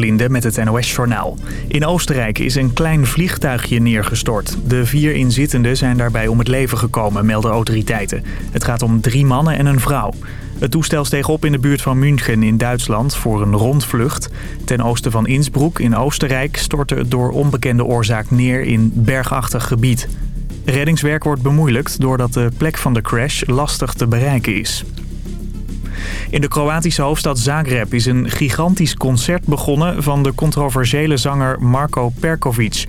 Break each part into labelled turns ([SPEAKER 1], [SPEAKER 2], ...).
[SPEAKER 1] met het NOS-journaal. In Oostenrijk is een klein vliegtuigje neergestort. De vier inzittenden zijn daarbij om het leven gekomen, melden autoriteiten. Het gaat om drie mannen en een vrouw. Het toestel steeg op in de buurt van München in Duitsland voor een rondvlucht. Ten oosten van Innsbruck in Oostenrijk stortte het door onbekende oorzaak neer in bergachtig gebied. Reddingswerk wordt bemoeilijkt doordat de plek van de crash lastig te bereiken is. In de Kroatische hoofdstad Zagreb is een gigantisch concert begonnen van de controversiële zanger Marko Perkovic.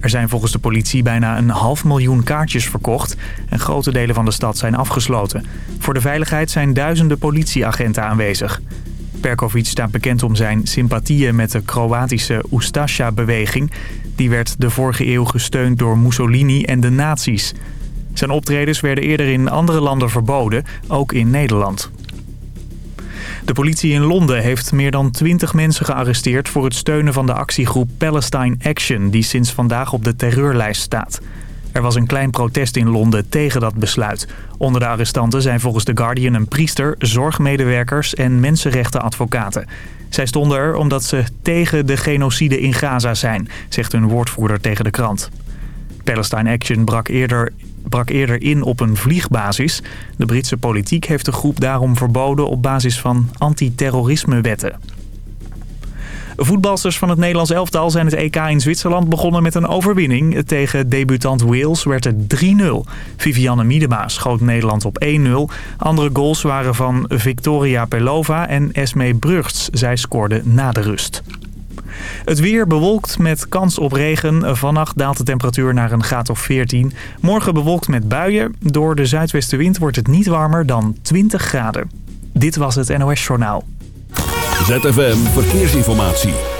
[SPEAKER 1] Er zijn volgens de politie bijna een half miljoen kaartjes verkocht en grote delen van de stad zijn afgesloten. Voor de veiligheid zijn duizenden politieagenten aanwezig. Perkovic staat bekend om zijn sympathieën met de Kroatische Ustasja-beweging. Die werd de vorige eeuw gesteund door Mussolini en de nazi's. Zijn optredens werden eerder in andere landen verboden, ook in Nederland. De politie in Londen heeft meer dan 20 mensen gearresteerd... voor het steunen van de actiegroep Palestine Action... die sinds vandaag op de terreurlijst staat. Er was een klein protest in Londen tegen dat besluit. Onder de arrestanten zijn volgens The Guardian een priester, zorgmedewerkers en mensenrechtenadvocaten. Zij stonden er omdat ze tegen de genocide in Gaza zijn, zegt een woordvoerder tegen de krant. Palestine Action brak eerder, brak eerder in op een vliegbasis. De Britse politiek heeft de groep daarom verboden op basis van antiterrorismewetten. Voetbalsters van het Nederlands elftal zijn het EK in Zwitserland begonnen met een overwinning. Tegen debutant Wales werd het 3-0. Vivianne Miedema schoot Nederland op 1-0. Andere goals waren van Victoria Pelova en Esme Brugts. Zij scoorden na de rust. Het weer bewolkt met kans op regen. Vannacht daalt de temperatuur naar een graad of 14. Morgen bewolkt met buien. Door de zuidwestenwind wordt het niet warmer dan 20 graden. Dit was het NOS Journaal.
[SPEAKER 2] ZFM Verkeersinformatie.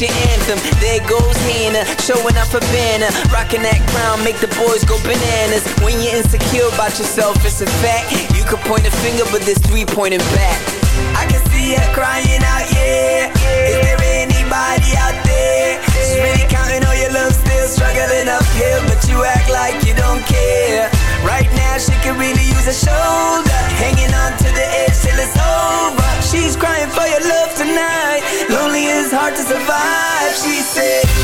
[SPEAKER 3] Your anthem. There goes Hannah, showing off a banner, rocking that crown, make the boys go bananas. When you're insecure about yourself, it's a fact. You could point a finger, but there's three pointing back. I can see her crying out, yeah. Is there anybody out there? She's really counting all your love, still struggling uphill, but you act like you don't care. Right now, she could really use a shoulder, hanging on to the edge till it's over. She's crying for your love tonight. Lonely is hard to survive, she said.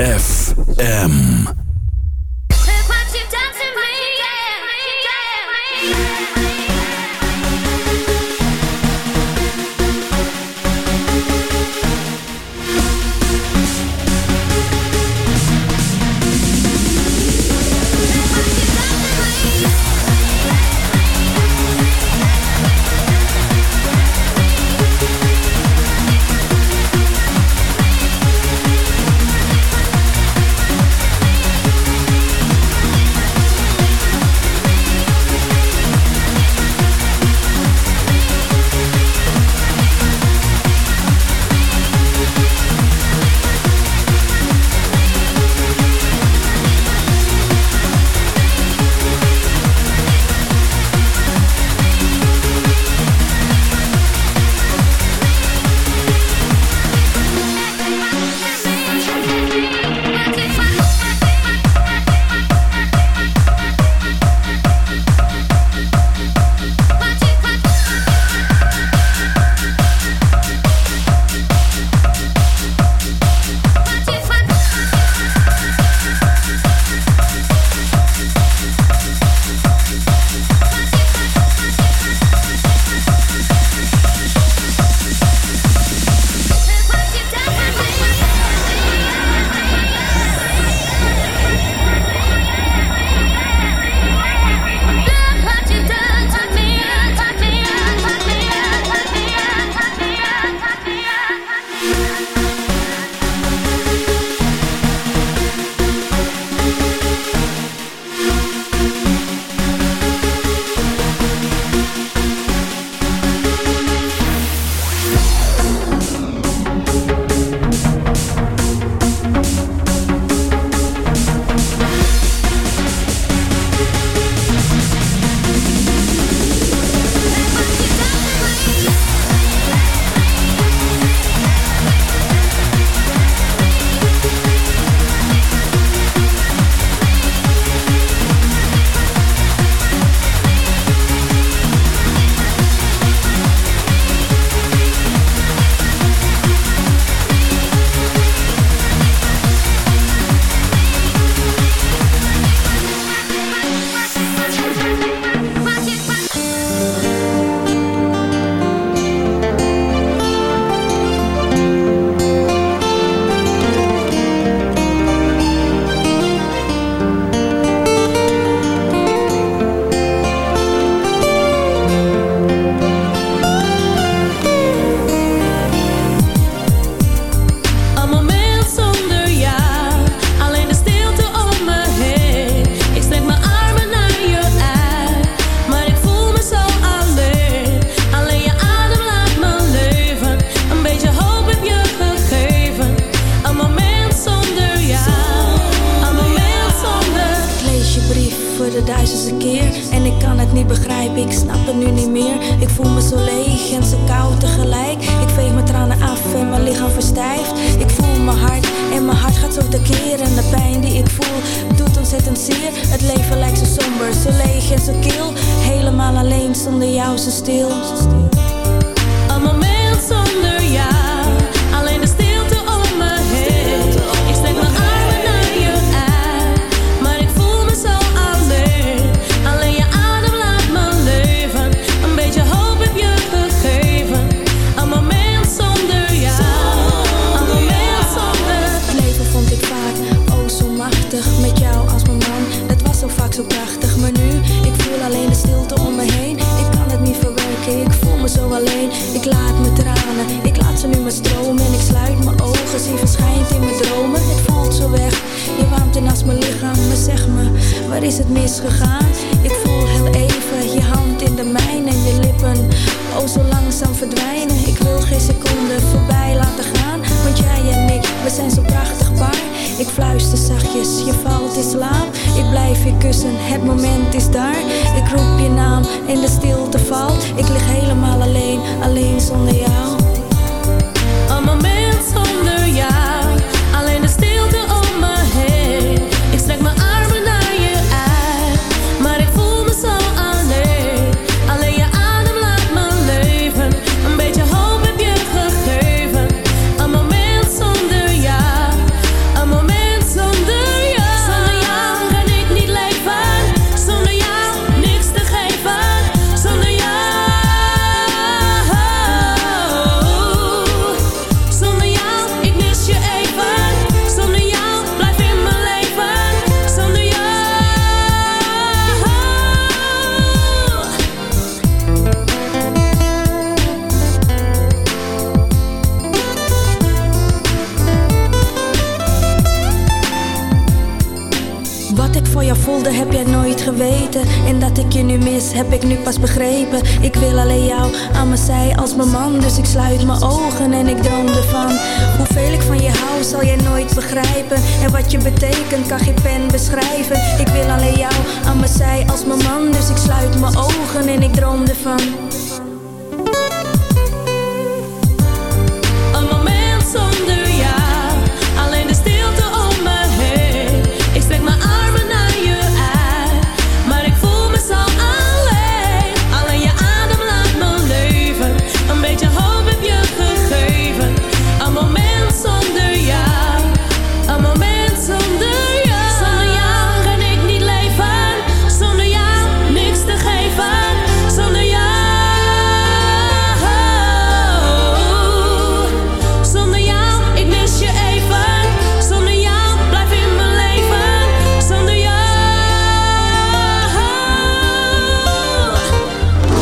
[SPEAKER 2] ZFM.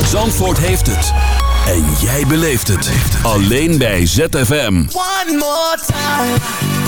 [SPEAKER 2] Zandvoort heeft het. En jij beleeft het. Alleen bij ZFM.
[SPEAKER 4] One more time.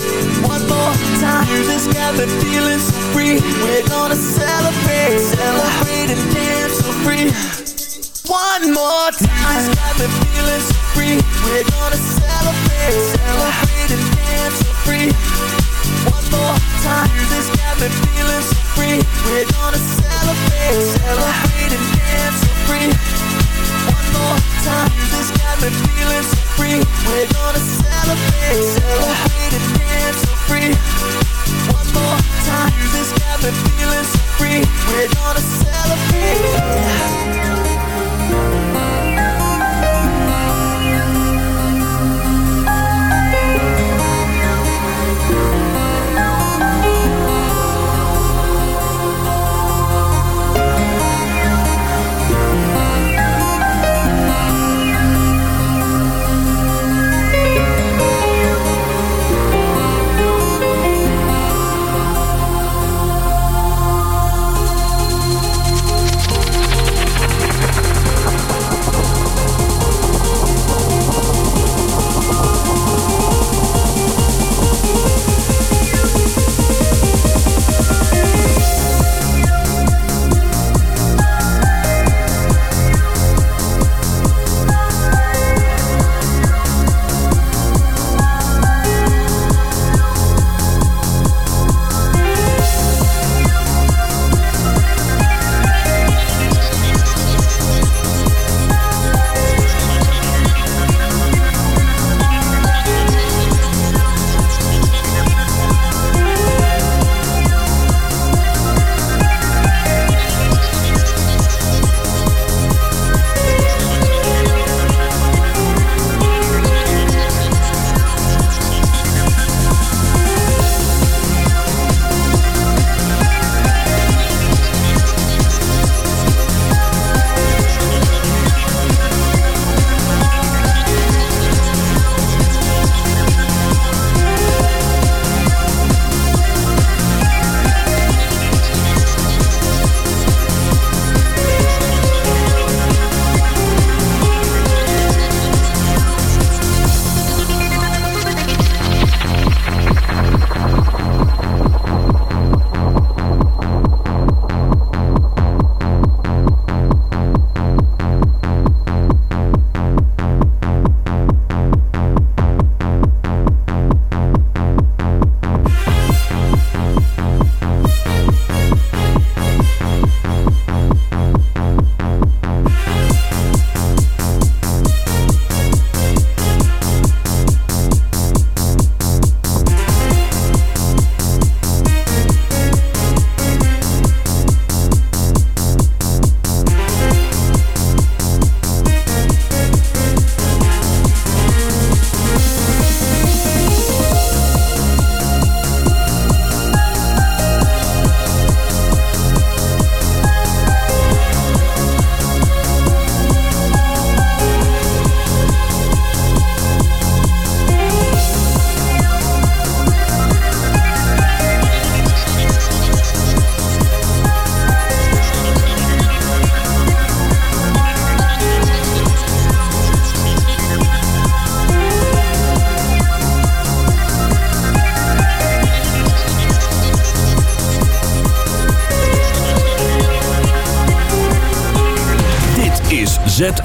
[SPEAKER 4] More time. Music's got me feeling so free. We're gonna celebrate, celebrate and dance so free. One more time. Got me feeling so free. We're gonna celebrate, celebrate and dance so free. One more time. Got me feeling so free. We're gonna celebrate, celebrate and dance so free.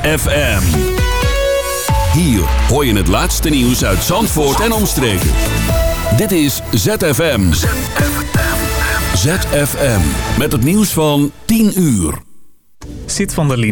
[SPEAKER 5] ZFM. Hier hoor je het laatste nieuws uit Zandvoort en omstreken. Dit is ZFM. ZFM. Met het nieuws van 10 uur.
[SPEAKER 1] Zit van der Linde.